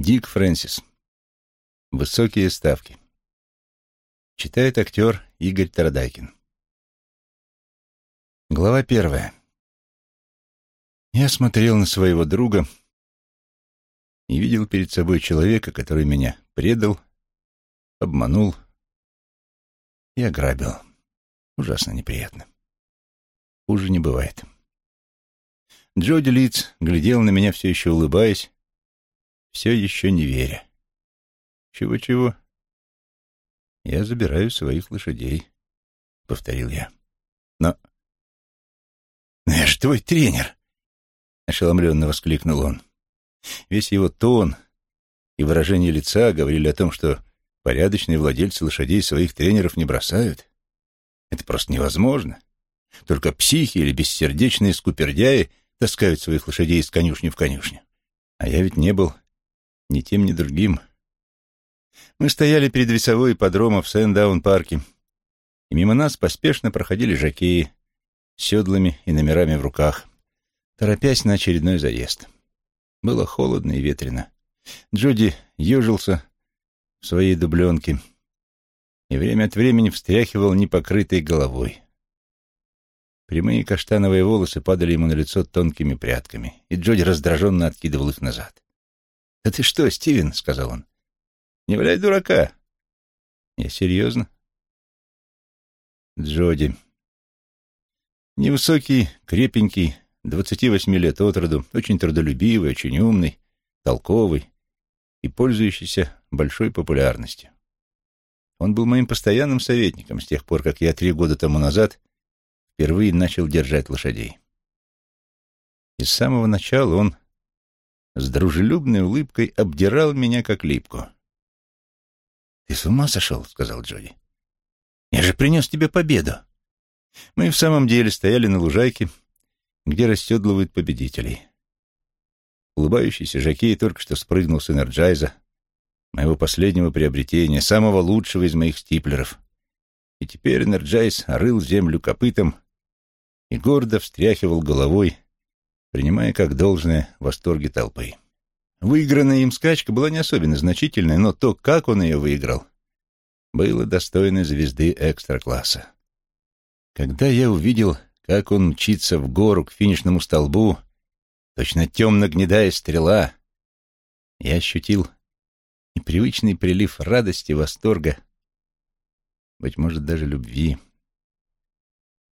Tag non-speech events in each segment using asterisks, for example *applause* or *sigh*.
Дик Фрэнсис. Высокие ставки. Читает актер Игорь Тарадайкин. Глава первая. Я смотрел на своего друга и видел перед собой человека, который меня предал, обманул и ограбил. Ужасно неприятно. Хуже не бывает. Джоди Литц глядел на меня все еще улыбаясь, все еще не веря. «Чего-чего?» «Я забираю своих лошадей», — повторил я. «Но...» «Но я же твой тренер!» — ошеломленно воскликнул он. Весь его тон и выражение лица говорили о том, что порядочные владельцы лошадей своих тренеров не бросают. Это просто невозможно. Только психи или бессердечные скупердяи таскают своих лошадей из конюшни в конюшню. А я ведь не был ни тем, ни другим. Мы стояли перед весовой ипподромом в Сэндаун-парке, и мимо нас поспешно проходили жакеи с седлами и номерами в руках, торопясь на очередной заезд. Было холодно и ветрено. Джуди ежился в своей дубленке и время от времени встряхивал непокрытой головой. Прямые каштановые волосы падали ему на лицо тонкими прядками, и Джоди раздраженно откидывал их назад. «Да ты что, Стивен?» — сказал он. «Не валяй дурака». «Я серьезно?» Джоди. Невысокий, крепенький, двадцати восьми лет от роду, очень трудолюбивый, очень умный, толковый и пользующийся большой популярностью. Он был моим постоянным советником с тех пор, как я три года тому назад впервые начал держать лошадей. И с самого начала он с дружелюбной улыбкой обдирал меня как липку. «Ты с ума сошел?» — сказал Джоди. «Я же принес тебе победу». Мы в самом деле стояли на лужайке, где расседлывают победителей. Улыбающийся Жакей только что спрыгнул с энерджайза, моего последнего приобретения, самого лучшего из моих стиплеров. И теперь энерджайз рыл землю копытом и гордо встряхивал головой, принимая как должное восторги толпы. Выигранная им скачка была не особенно значительной, но то, как он ее выиграл, было достойно звезды экстра-класса. Когда я увидел, как он мчится в гору к финишному столбу, точно темно гнедая стрела, я ощутил непривычный прилив радости, восторга, быть может, даже любви.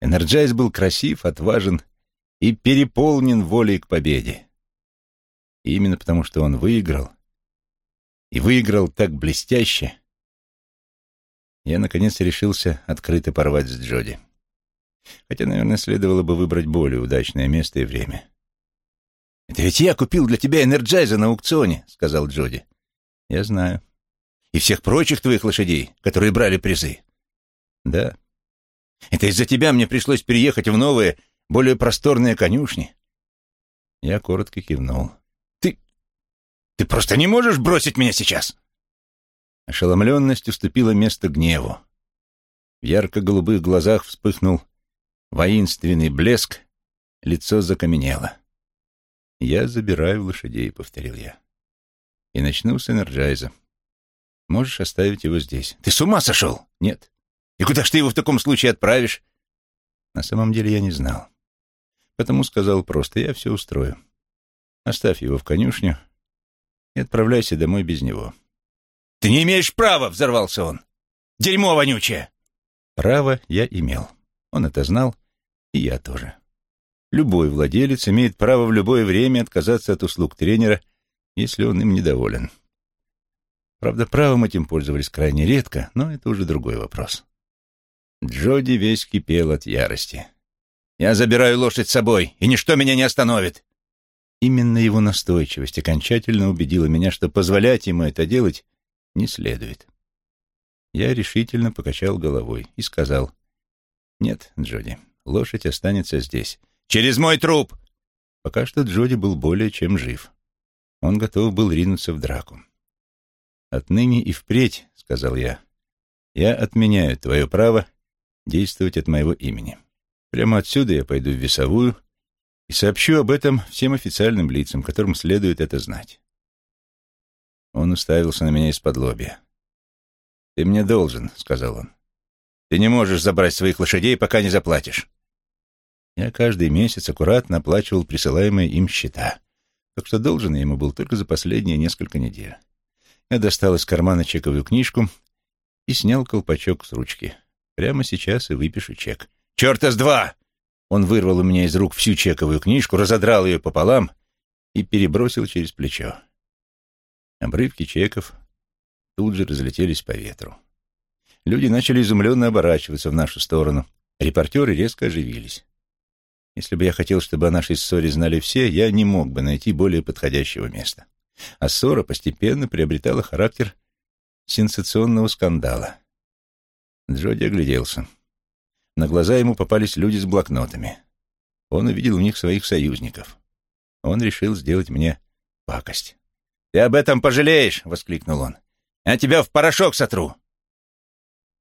Энерджайз был красив, отважен и переполнен волей к победе. И именно потому, что он выиграл, и выиграл так блестяще, я, наконец, решился открыто порвать с Джоди. Хотя, наверное, следовало бы выбрать более удачное место и время. «Это ведь я купил для тебя Энерджайза на аукционе», — сказал Джоди. «Я знаю». «И всех прочих твоих лошадей, которые брали призы?» «Да». «Это из-за тебя мне пришлось переехать в новые, более просторные конюшни?» Я коротко кивнул. «Ты... ты просто не можешь бросить меня сейчас?» Ошеломленность уступила место гневу. В ярко-голубых глазах вспыхнул воинственный блеск, лицо закаменело. «Я забираю лошадей», — повторил я. «И начну с Энерджайза. Можешь оставить его здесь». «Ты с ума сошел?» «Нет». «И куда ж ты его в таком случае отправишь?» На самом деле я не знал. Потому сказал просто, я все устрою. Оставь его в конюшню и отправляйся домой без него. «Ты не имеешь права!» — взорвался он. «Дерьмо вонючее!» Право я имел. Он это знал, и я тоже. Любой владелец имеет право в любое время отказаться от услуг тренера, если он им недоволен. Правда, правом этим пользовались крайне редко, но это уже другой вопрос. Джоди весь кипел от ярости. «Я забираю лошадь с собой, и ничто меня не остановит!» Именно его настойчивость окончательно убедила меня, что позволять ему это делать не следует. Я решительно покачал головой и сказал, «Нет, Джоди, лошадь останется здесь». «Через мой труп!» Пока что Джоди был более чем жив. Он готов был ринуться в драку. «Отныне и впредь», — сказал я, — «я отменяю твое право действовать от моего имени. Прямо отсюда я пойду в весовую и сообщу об этом всем официальным лицам, которым следует это знать. Он уставился на меня из-под лобья. «Ты мне должен», — сказал он. «Ты не можешь забрать своих лошадей, пока не заплатишь». Я каждый месяц аккуратно оплачивал присылаемые им счета, так что должен я ему был только за последние несколько недель. Я достал из кармана чековую книжку и снял колпачок с ручки. Прямо сейчас и выпишу чек. «Черта с два!» Он вырвал у меня из рук всю чековую книжку, разодрал ее пополам и перебросил через плечо. Обрывки чеков тут же разлетелись по ветру. Люди начали изумленно оборачиваться в нашу сторону. Репортеры резко оживились. Если бы я хотел, чтобы о нашей ссоре знали все, я не мог бы найти более подходящего места. А ссора постепенно приобретала характер сенсационного скандала. Джоди огляделся. На глаза ему попались люди с блокнотами. Он увидел в них своих союзников. Он решил сделать мне пакость. «Ты об этом пожалеешь!» — воскликнул он. «Я тебя в порошок сотру!»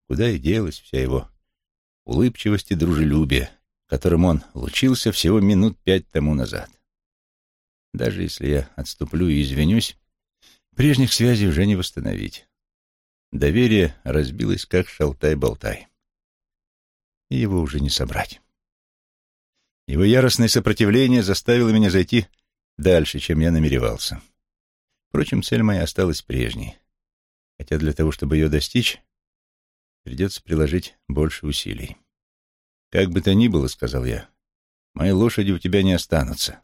Куда и делась вся его улыбчивость и дружелюбие, которым он лучился всего минут пять тому назад. Даже если я отступлю и извинюсь, прежних связей уже не восстановить. Доверие разбилось, как шалтай-болтай. И его уже не собрать. Его яростное сопротивление заставило меня зайти дальше, чем я намеревался. Впрочем, цель моя осталась прежней, хотя для того, чтобы ее достичь, придется приложить больше усилий. «Как бы то ни было, — сказал я, — мои лошади у тебя не останутся».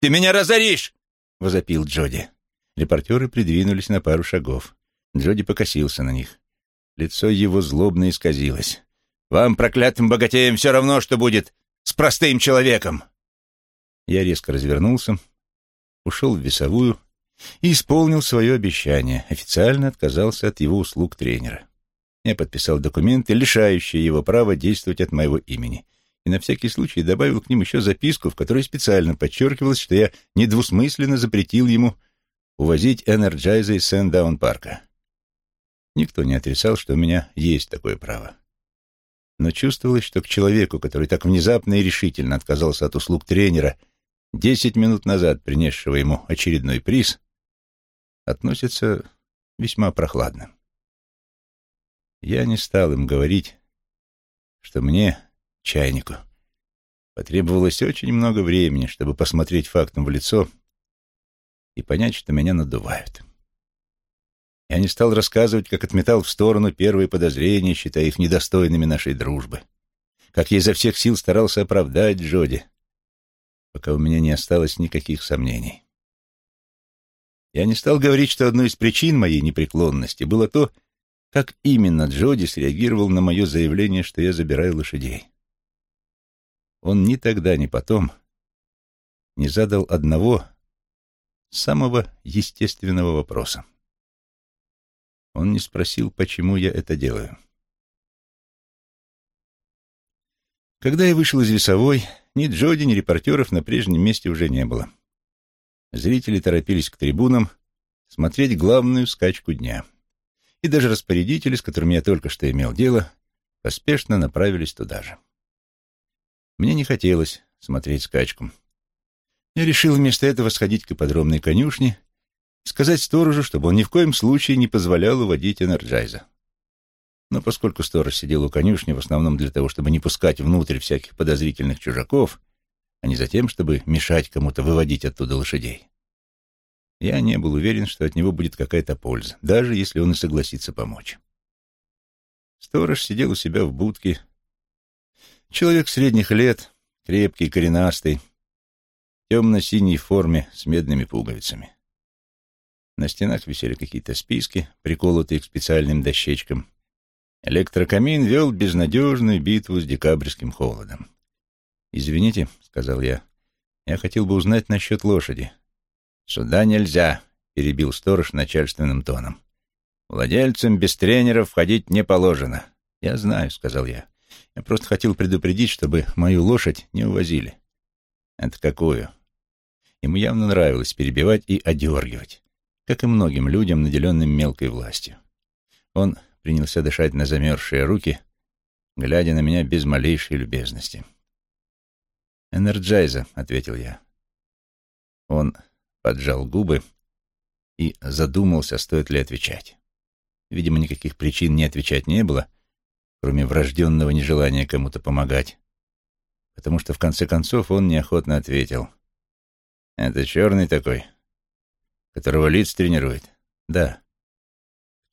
«Ты меня разоришь!» — возопил Джоди. Репортеры придвинулись на пару шагов. Джоди покосился на них. Лицо его злобно исказилось. «Вам, проклятым богатеям, все равно, что будет с простым человеком!» Я резко развернулся, ушел в весовую и исполнил свое обещание, официально отказался от его услуг тренера. Я подписал документы, лишающие его права действовать от моего имени, и на всякий случай добавил к ним еще записку, в которой специально подчеркивалось, что я недвусмысленно запретил ему увозить Энерджайза из Сэндаун-парка. Никто не отрицал, что у меня есть такое право. Но чувствовалось, что к человеку, который так внезапно и решительно отказался от услуг тренера, десять минут назад принесшего ему очередной приз, относится весьма прохладно. Я не стал им говорить, что мне, чайнику, потребовалось очень много времени, чтобы посмотреть фактам в лицо и понять, что меня надувают. Я не стал рассказывать, как отметал в сторону первые подозрения, считая их недостойными нашей дружбы, как я изо всех сил старался оправдать Джоди, пока у меня не осталось никаких сомнений. Я не стал говорить, что одной из причин моей непреклонности было то, как именно Джоди среагировал на мое заявление, что я забираю лошадей. Он ни тогда, ни потом не задал одного самого естественного вопроса. Он не спросил, почему я это делаю. Когда я вышел из весовой, ни Джоди, ни репортеров на прежнем месте уже не было. Зрители торопились к трибунам смотреть главную скачку дня — и даже распорядители, с которыми я только что имел дело, поспешно направились туда же. Мне не хотелось смотреть скачку. Я решил вместо этого сходить к ипподромной конюшне сказать сторожу, чтобы он ни в коем случае не позволял уводить Энерджайза. Но поскольку сторож сидел у конюшни в основном для того, чтобы не пускать внутрь всяких подозрительных чужаков, а не за тем, чтобы мешать кому-то выводить оттуда лошадей, я не был уверен, что от него будет какая-то польза, даже если он и согласится помочь. Сторож сидел у себя в будке. Человек средних лет, крепкий, коренастый, темно-синей форме с медными пуговицами. На стенах висели какие-то списки, приколотые к специальным дощечкам. Электрокамин вел безнадежную битву с декабрьским холодом. «Извините», — сказал я, — «я хотел бы узнать насчет лошади. «Сюда нельзя», — перебил сторож начальственным тоном. «Владельцам без тренеров входить не положено». «Я знаю», — сказал я. «Я просто хотел предупредить, чтобы мою лошадь не увозили». «Это какую?» Ему явно нравилось перебивать и одергивать, как и многим людям, наделенным мелкой властью. Он принялся дышать на замерзшие руки, глядя на меня без малейшей любезности. «Энерджайза», — ответил я. Он поджал губы и задумался, стоит ли отвечать. Видимо, никаких причин не отвечать не было, кроме врожденного нежелания кому-то помогать, потому что в конце концов он неохотно ответил. «Это черный такой, которого лиц тренирует?» «Да».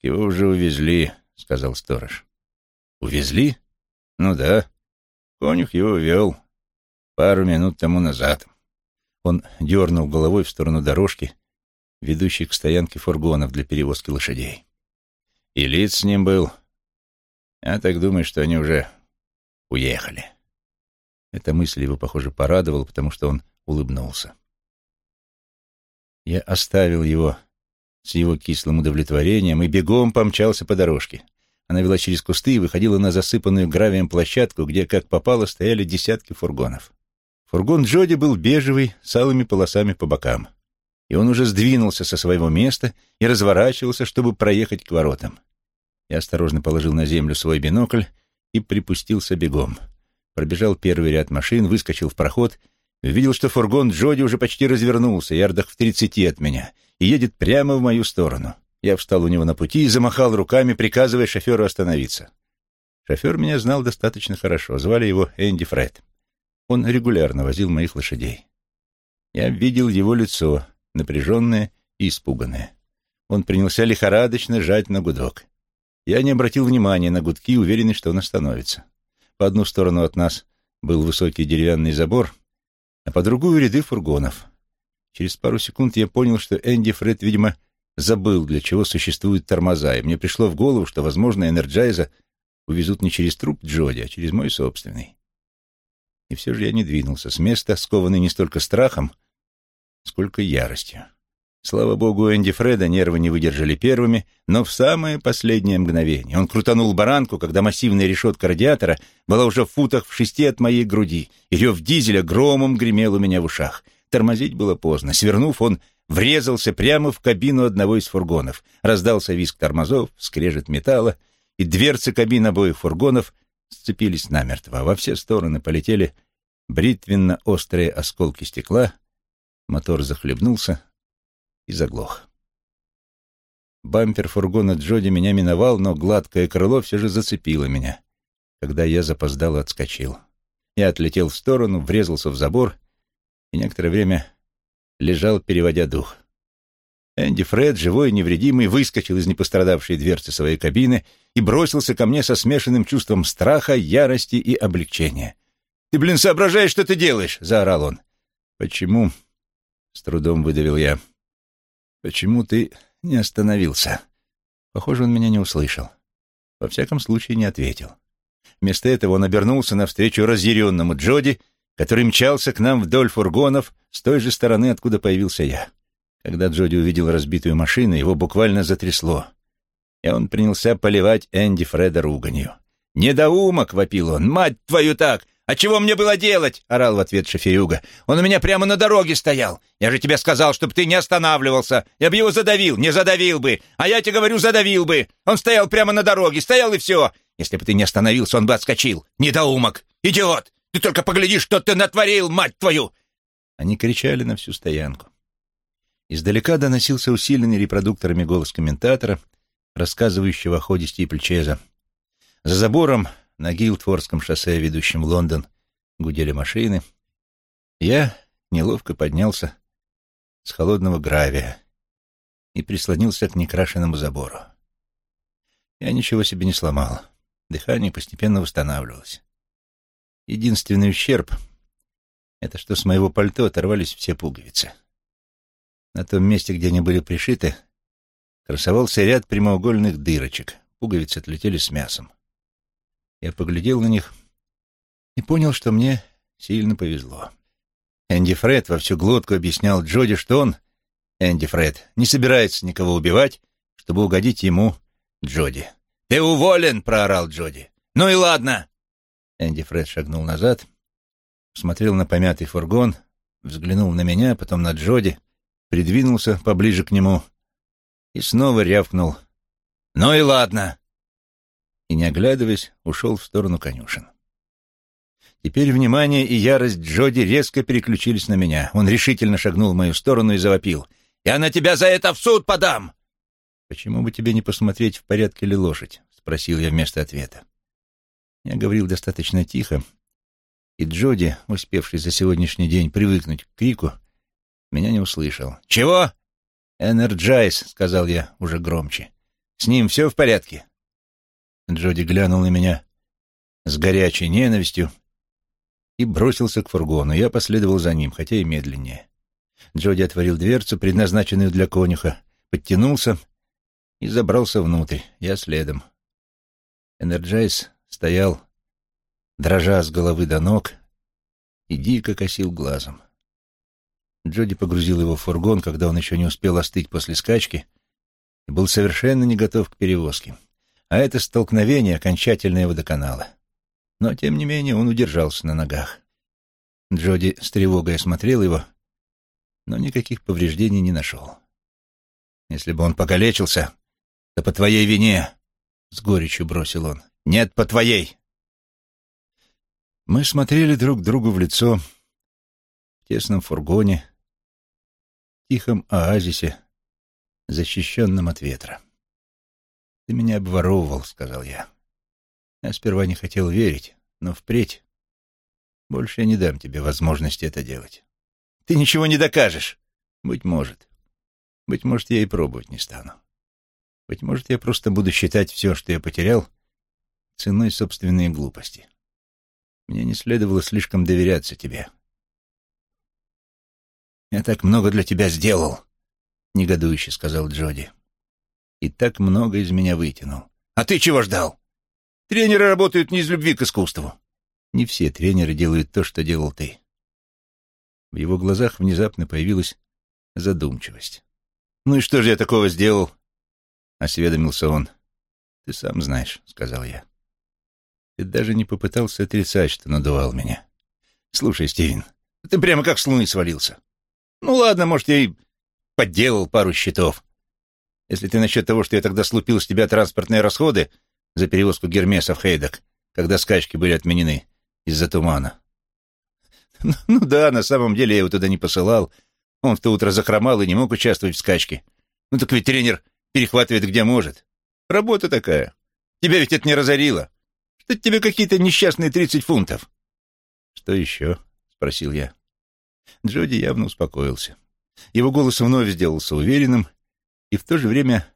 «Его уже увезли», — сказал сторож. «Увезли?» «Ну да. Конюх его вел пару минут тому назад». Он дернул головой в сторону дорожки, ведущей к стоянке фургонов для перевозки лошадей. И лиц с ним был. Я так думаю, что они уже уехали. Эта мысль его, похоже, порадовала, потому что он улыбнулся. Я оставил его с его кислым удовлетворением и бегом помчался по дорожке. Она вела через кусты и выходила на засыпанную гравием площадку, где, как попало, стояли десятки фургонов. Фургон Джоди был бежевый, с алыми полосами по бокам. И он уже сдвинулся со своего места и разворачивался, чтобы проехать к воротам. Я осторожно положил на землю свой бинокль и припустился бегом. Пробежал первый ряд машин, выскочил в проход увидел, что фургон Джоди уже почти развернулся, ярдах в тридцати от меня, и едет прямо в мою сторону. Я встал у него на пути и замахал руками, приказывая шоферу остановиться. Шофер меня знал достаточно хорошо, звали его Энди Фред. Он регулярно возил моих лошадей. Я видел его лицо, напряженное и испуганное. Он принялся лихорадочно жать на гудок. Я не обратил внимания на гудки, уверенный, что он остановится. По одну сторону от нас был высокий деревянный забор, а по другую — ряды фургонов. Через пару секунд я понял, что Энди Фред, видимо, забыл, для чего существуют тормоза, и мне пришло в голову, что, возможно, Энерджайза увезут не через труп Джоди, а через мой собственный. И все же я не двинулся с места, скованный не столько страхом, сколько яростью. Слава богу, Энди Фреда нервы не выдержали первыми, но в самое последнее мгновение он крутанул баранку, когда массивная решетка радиатора была уже в футах в шести от моей груди, и рев дизеля громом гремел у меня в ушах. Тормозить было поздно. Свернув, он врезался прямо в кабину одного из фургонов. Раздался визг тормозов, скрежет металла, и дверцы кабин обоих фургонов сцепились намертво. Во все стороны полетели бритвенно-острые осколки стекла, мотор захлебнулся, и заглох. Бампер фургона Джоди меня миновал, но гладкое крыло все же зацепило меня, когда я запоздал и отскочил. Я отлетел в сторону, врезался в забор и некоторое время лежал, переводя дух. Энди Фред, живой и невредимый, выскочил из непострадавшей дверцы своей кабины и бросился ко мне со смешанным чувством страха, ярости и облегчения. «Ты, блин, соображаешь, что ты делаешь?» — заорал он. «Почему?» — с трудом выдавил я. «Почему ты не остановился?» Похоже, он меня не услышал. Во всяком случае, не ответил. Вместо этого он обернулся навстречу разъяренному Джоди, который мчался к нам вдоль фургонов с той же стороны, откуда появился я. Когда Джоди увидел разбитую машину, его буквально затрясло, и он принялся поливать Энди Фреда руганью. «Недоумок!» — вопил он. «Мать твою так! «А чего мне было делать?» — орал в ответ шоферюга. «Он у меня прямо на дороге стоял. Я же тебе сказал, чтобы ты не останавливался. Я бы его задавил, не задавил бы. А я тебе говорю, задавил бы. Он стоял прямо на дороге, стоял и все. Если бы ты не остановился, он бы отскочил. Недоумок! Идиот! Ты только погляди, что ты натворил, мать твою!» Они кричали на всю стоянку. Издалека доносился усиленный репродукторами голос комментатора, рассказывающего о ходе Стипльчеза. За забором на Гилдфордском шоссе, ведущем в Лондон, гудели машины. Я неловко поднялся с холодного гравия и прислонился к некрашенному забору. Я ничего себе не сломал. Дыхание постепенно восстанавливалось. Единственный ущерб — это что с моего пальто оторвались все пуговицы. На том месте, где они были пришиты, красовался ряд прямоугольных дырочек. Пуговицы отлетели с мясом. Я поглядел на них и понял, что мне сильно повезло. Энди Фред во всю глотку объяснял Джоди, что он, Энди Фред, не собирается никого убивать, чтобы угодить ему, Джоди. «Ты уволен!» — проорал Джоди. «Ну и ладно!» Энди Фред шагнул назад, смотрел на помятый фургон, взглянул на меня, потом на Джоди, придвинулся поближе к нему и снова рявкнул. «Ну и ладно!» И, не оглядываясь, ушел в сторону конюшен. Теперь внимание и ярость Джоди резко переключились на меня. Он решительно шагнул в мою сторону и завопил. Я на тебя за это в суд подам!» «Почему бы тебе не посмотреть, в порядке ли лошадь?» — спросил я вместо ответа. Я говорил достаточно тихо, и Джоди, успевший за сегодняшний день привыкнуть к крику, меня не услышал. «Чего?» «Энерджайз», — сказал я уже громче. «С ним все в порядке?» Джоди глянул на меня с горячей ненавистью и бросился к фургону. Я последовал за ним, хотя и медленнее. Джоди отворил дверцу, предназначенную для конюха, подтянулся и забрался внутрь. Я следом. Энерджайз стоял, дрожа с головы до ног, и дико косил глазом. Джоди погрузил его в фургон, когда он еще не успел остыть после скачки, и был совершенно не готов к перевозке. А это столкновение окончательно его доконало. Но, тем не менее, он удержался на ногах. Джоди с тревогой осмотрел его, но никаких повреждений не нашел. «Если бы он покалечился, то по твоей вине», — с горечью бросил он. «Нет, по твоей». Мы смотрели друг другу в лицо в тесном фургоне, в тихом оазисе, защищенном от ветра. «Ты меня обворовывал», — сказал я. Я сперва не хотел верить, но впредь больше я не дам тебе возможности это делать. Ты ничего не докажешь. Быть может. Быть может, я и пробовать не стану. Быть может, я просто буду считать все, что я потерял, ценой собственной глупости. Мне не следовало слишком доверяться тебе. «Я так много для тебя сделал», — негодующе сказал Джоди. «И так много из меня вытянул». «А ты чего ждал? Тренеры работают не из любви к искусству». «Не все тренеры делают то, что делал ты». В его глазах внезапно появилась задумчивость. «Ну и что же я такого сделал?» — осведомился он. «Ты сам знаешь», — сказал я. «Ты даже не попытался отрицать, что надувал меня. Слушай, Стивен, ты прямо как с луны свалился. Ну ладно, может, я и подделал пару счетов. Если ты насчет того, что я тогда слупил с тебя транспортные расходы за перевозку Гермеса в Хейдок, когда скачки были отменены из-за тумана. Ну, ну да, на самом деле я его туда не посылал. Он в то утро захромал и не мог участвовать в скачке. Ну так ведь тренер перехватывает где может. Работа такая. Тебя ведь это не разорило. Что тебе какие-то несчастные тридцать фунтов? Что еще? Спросил я. Джоди явно успокоился. Его голос вновь сделался уверенным и в то же время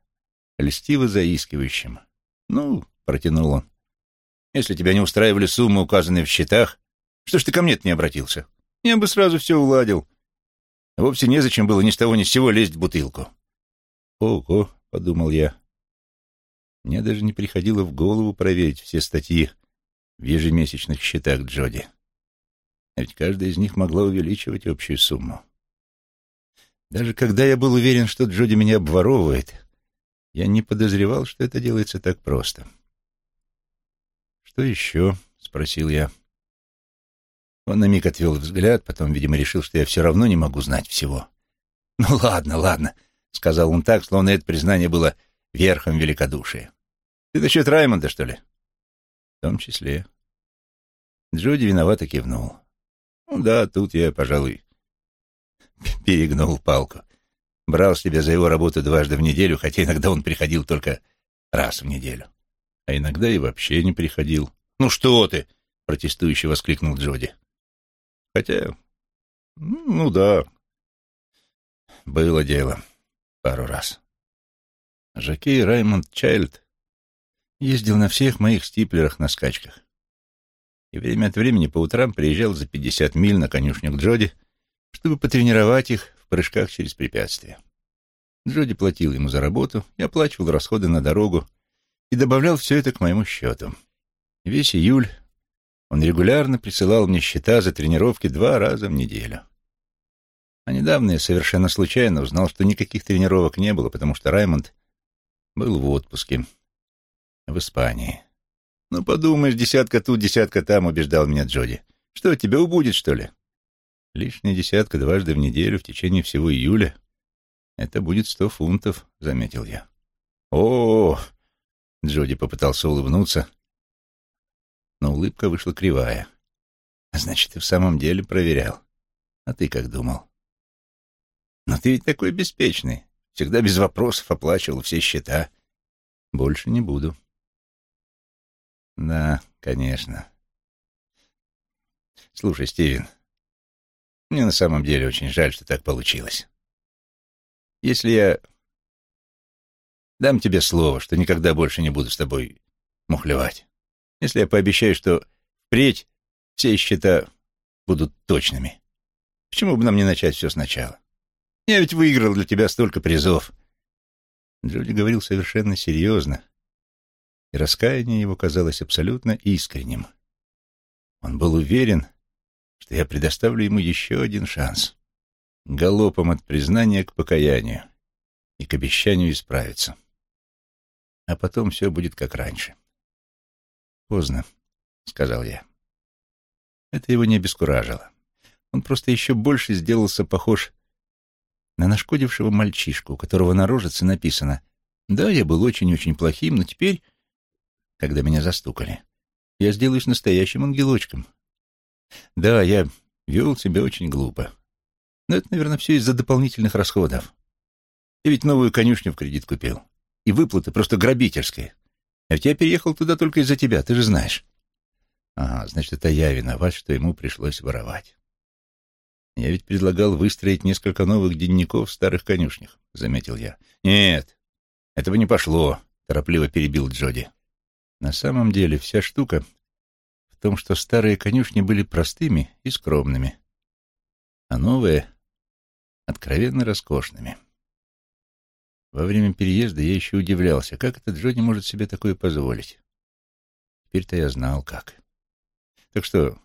льстиво заискивающим. «Ну», — протянул он, — «если тебя не устраивали суммы, указанные в счетах, что ж ты ко мне-то не обратился? Я бы сразу все уладил. Вовсе незачем было ни с того ни с сего лезть в бутылку». «Ого», — подумал я, — мне даже не приходило в голову проверить все статьи в ежемесячных счетах Джоди. А ведь каждая из них могла увеличивать общую сумму. Даже когда я был уверен, что Джоди меня обворовывает, я не подозревал, что это делается так просто. «Что еще?» — спросил я. Он на миг отвел взгляд, потом, видимо, решил, что я все равно не могу знать всего. «Ну ладно, ладно», — сказал он так, словно это признание было верхом великодушия. «Ты насчет Раймонда, что ли?» «В том числе». Джоди виновато кивнул. Ну да, тут я, пожалуй, *laughs* перегнул палку. Брал себе за его работу дважды в неделю, хотя иногда он приходил только раз в неделю. А иногда и вообще не приходил. «Ну что ты!» — протестующе воскликнул Джоди. «Хотя, ну да, было дело пару раз. Жакей Раймонд Чайльд ездил на всех моих стиплерах на скачках и время от времени по утрам приезжал за пятьдесят миль на конюшню к Джоди, чтобы потренировать их в прыжках через препятствия. Джоди платил ему за работу, я оплачивал расходы на дорогу и добавлял все это к моему счету. весь июль он регулярно присылал мне счета за тренировки два раза в неделю. А недавно я совершенно случайно узнал, что никаких тренировок не было, потому что Раймонд был в отпуске в Испании. «Ну, подумаешь, десятка тут, десятка там», — убеждал меня Джоди. «Что, тебя убудет, что ли?» «Лишняя десятка дважды в неделю в течение всего июля. Это будет сто фунтов», — заметил я. «О-о-о!» — Джоди попытался улыбнуться, но улыбка вышла кривая. «Значит, ты в самом деле проверял. А ты как думал?» Но ты ведь такой беспечный. Всегда без вопросов оплачивал все счета. Больше не буду. Да, конечно. Слушай, Стивен, мне на самом деле очень жаль, что так получилось. Если я дам тебе слово, что никогда больше не буду с тобой мухлевать, если я пообещаю, что впредь все счета будут точными, почему бы нам не начать все сначала? Я ведь выиграл для тебя столько призов. Джоди говорил совершенно серьезно, и раскаяние его казалось абсолютно искренним. Он был уверен, что я предоставлю ему еще один шанс. Галопом от признания к покаянию и к обещанию исправиться. А потом все будет как раньше. «Поздно», — сказал я. Это его не обескуражило. Он просто еще больше сделался похож на нашкодившего мальчишку, у которого на рожице написано «Да, я был очень-очень плохим, но теперь, когда меня застукали, я сделаюсь настоящим ангелочком». Да, я вел себя очень глупо. Но это, наверное, все из-за дополнительных расходов. Я ведь новую конюшню в кредит купил. И выплаты просто грабительские. А ведь я переехал туда только из-за тебя, ты же знаешь. Ага, значит, это я виноват, что ему пришлось воровать. Я ведь предлагал выстроить несколько новых денников в старых конюшнях, — заметил я. Нет, этого не пошло, — торопливо перебил Джоди. На самом деле вся штука том, что старые конюшни были простыми и скромными, а новые — откровенно роскошными. Во время переезда я еще удивлялся, как этот Джоди может себе такое позволить. Теперь-то я знал, как. Так что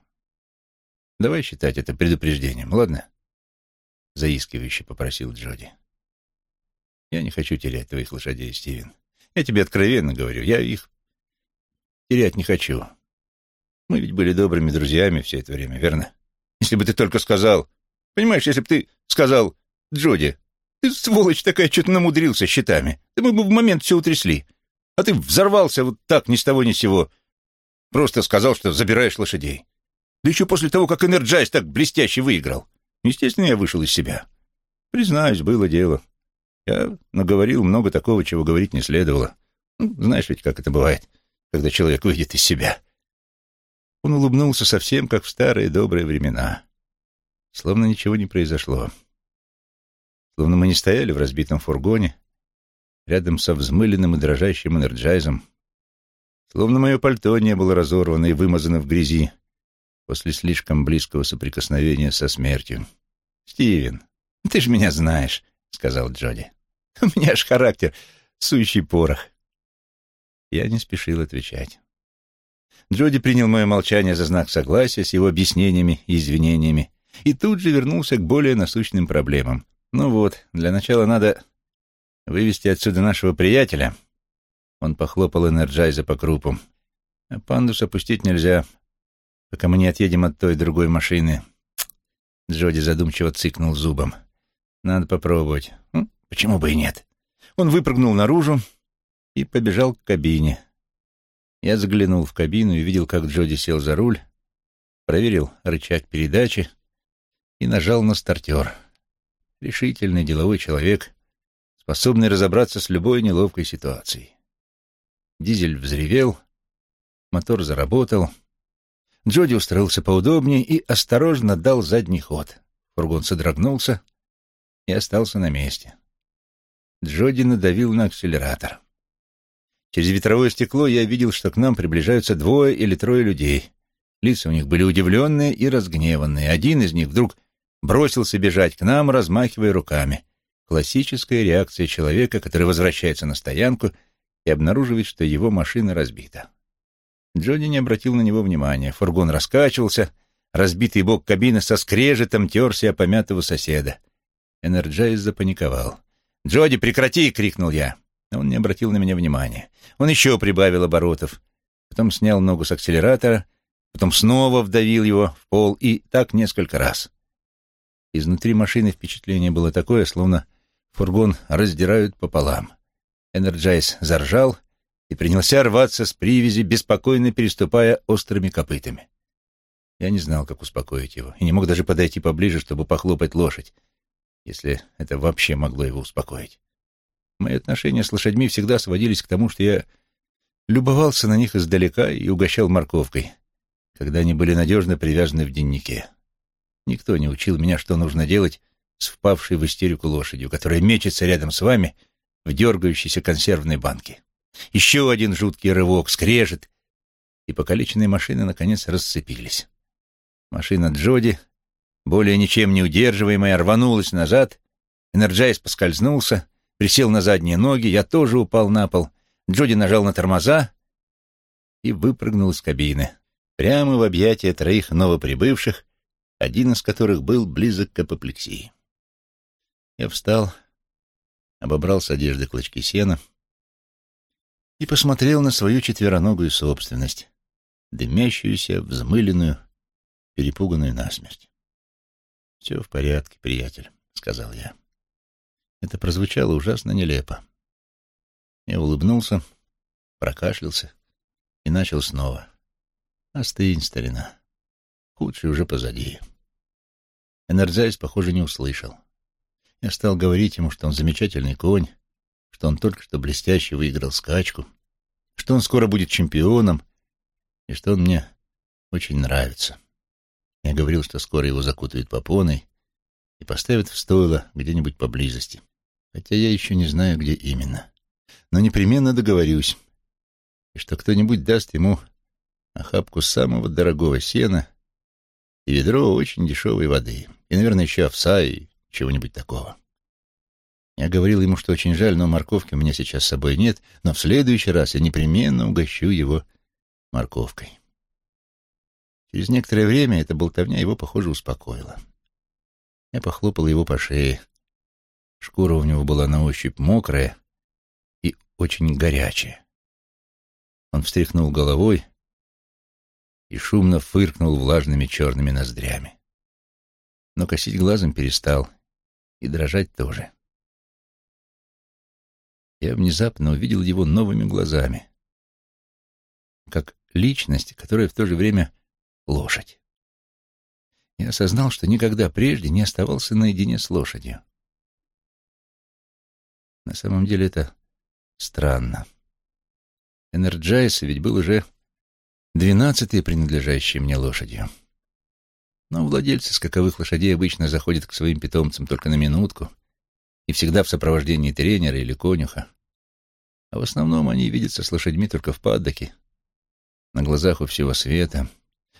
давай считать это предупреждением, ладно? Заискивающе попросил Джоди. Я не хочу терять твоих лошадей, Стивен. Я тебе откровенно говорю, я их терять не хочу. Мы ведь были добрыми друзьями все это время, верно? Если бы ты только сказал... Понимаешь, если бы ты сказал, Джоди, ты, сволочь такая, что-то намудрил со счетами. Да мы бы в момент все утрясли. А ты взорвался вот так, ни с того ни с сего. Просто сказал, что забираешь лошадей. Да еще после того, как Энерджайз так блестяще выиграл. Естественно, я вышел из себя. Признаюсь, было дело. Я наговорил много такого, чего говорить не следовало. Ну, знаешь ведь, как это бывает, когда человек выйдет из себя. Он улыбнулся совсем, как в старые добрые времена. Словно ничего не произошло. Словно мы не стояли в разбитом фургоне, рядом со взмыленным и дрожащим энерджайзом. Словно мое пальто не было разорвано и вымазано в грязи после слишком близкого соприкосновения со смертью. «Стивен, ты же меня знаешь», — сказал Джоди. «У меня ж характер, сующий порох». Я не спешил отвечать. Джоди принял мое молчание за знак согласия с его объяснениями и извинениями и тут же вернулся к более насущным проблемам, ну вот, для начала надо вывести отсюда нашего приятеля. Он похлопал Энерджайза по крупу. А пандус опустить нельзя, пока мы не отъедем от той другой машины. Джоди задумчиво цыкнул зубом. Надо попробовать. Почему бы и нет? Он выпрыгнул наружу и побежал к кабине. Я заглянул в кабину и видел, как Джоди сел за руль, проверил рычаг передачи и нажал на стартер решительный деловой человек, способный разобраться с любой неловкой ситуацией. Дизель взревел, мотор заработал. Джоди устроился поудобнее и осторожно дал задний ход. Фургон содрогнулся и остался на месте. Джоди надавил на акселератор. Через ветровое стекло я видел, что к нам приближаются двое или трое людей. Лица у них были удивленные и разгневанные. Один из них вдруг бросился бежать к нам, размахивая руками. Классическая реакция человека, который возвращается на стоянку и обнаруживает, что его машина разбита. Джоди не обратил на него внимания. Фургон раскачивался, разбитый бок кабины со скрежетом терся о помятого соседа. Энерджайз запаниковал. «Джоди, прекрати!» — крикнул я. Он не обратил на меня внимания. Он еще прибавил оборотов. Потом снял ногу с акселератора, потом снова вдавил его в пол и так несколько раз. Изнутри машины впечатление было такое, словно фургон раздирают пополам. Энерджайз заржал и принялся рваться с привязи, беспокойно переступая острыми копытами. Я не знал, как успокоить его, и не мог даже подойти поближе, чтобы похлопать лошадь. если это вообще могло его успокоить. Мои отношения с лошадьми всегда сводились к тому, что я любовался на них издалека и угощал морковкой, когда они были надежно привязаны в деннике. Никто не учил меня, что нужно делать с впавшей в истерику лошадью, которая мечется рядом с вами в дергающейся консервной банке. Еще один жуткий рывок, скрежет, и покалеченные машины, наконец, расцепились. Машина Джоди, более ничем не удерживаемая, рванулась назад, Энерджайз поскользнулся, присел на задние ноги, я тоже упал на пол. Джоди нажал на тормоза и выпрыгнул из кабины, прямо в объятия троих новоприбывших, один из которых был близок к апоплексии. Я встал, обобрал с одежды клочки сена и посмотрел на свою четвероногую собственность, дымящуюся, взмыленную, перепуганную насмерть. «Все в порядке, приятель», — сказал я. Это прозвучало ужасно нелепо. Я улыбнулся, прокашлялся и начал снова. «Остынь, старина. Худшее уже позади». Энерджайз, похоже, не услышал. Я стал говорить ему, что он замечательный конь, что он только что блестяще выиграл скачку, что он скоро будет чемпионом и что он мне очень нравится. Я говорил, что скоро его закутают попоной и поставят в стойло где-нибудь поблизости, хотя я еще не знаю, где именно. Но непременно договорюсь, и что кто-нибудь даст ему охапку самого дорогого сена и ведро очень дешевой воды, и, наверное, еще овса и чего-нибудь такого. Я говорил ему, что очень жаль, но морковки у меня сейчас с собой нет, но в следующий раз я непременно угощу его морковкой. Через некоторое время эта болтовня его, похоже, успокоила. Я похлопал его по шее. Шкура у него была на ощупь мокрая и очень горячая. Он встряхнул головой и шумно фыркнул влажными черными ноздрями. Но косить глазом перестал и дрожать тоже. Я внезапно увидел его новыми глазами, как личность, которая в то же время лошадь. Я осознал, что никогда прежде не оставался наедине с лошадью. На самом деле это странно. Энерджайс ведь был уже двенадцатой принадлежащей мне лошадью. Но владельцы скаковых лошадей обычно заходят к своим питомцам только на минутку и всегда в сопровождении тренера или конюха. А в основном они видятся с лошадьми только в паддоке, на глазах у всего света,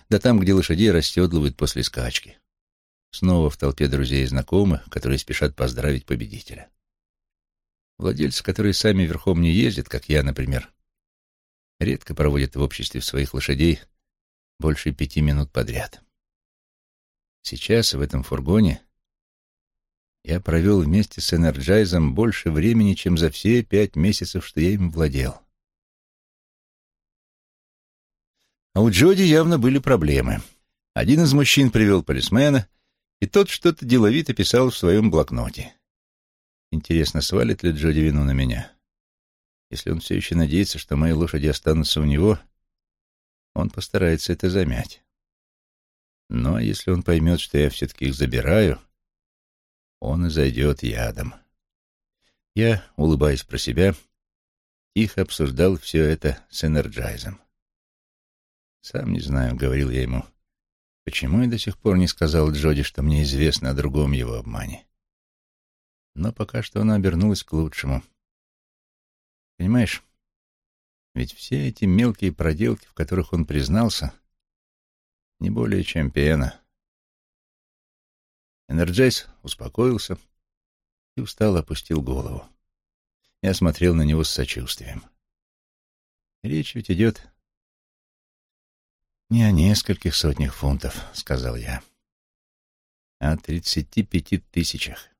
да там, где лошадей расседлывают после скачки. Снова в толпе друзей и знакомых, которые спешат поздравить победителя. Владельцы, которые сами верхом не ездят, как я, например, редко проводят в обществе своих лошадей больше пяти минут подряд. Сейчас в этом фургоне я провел вместе с Энерджайзом больше времени, чем за все пять месяцев, что я им владел. А у Джоди явно были проблемы. Один из мужчин привел полисмена, и тот что-то деловито писал в своем блокноте. Интересно, свалит ли Джоди вину на меня? Если он все еще надеется, что мои лошади останутся у него, он постарается это замять. Но если он поймет, что я все-таки их забираю, он изойдет ядом. Я, улыбаясь про себя, тихо обсуждал все это с Энерджайзом. «Сам не знаю», — говорил я ему, — «почему я до сих пор не сказал Джоди, что мне известно о другом его обмане?» Но пока что оно обернулось к лучшему. Понимаешь, ведь все эти мелкие проделки, в которых он признался, не более чем пена. Энерджайз успокоился и устало опустил голову. Я смотрел на него с сочувствием. Речь ведь идет не о нескольких сотнях фунтов, сказал я, а о тридцати пяти тысячах.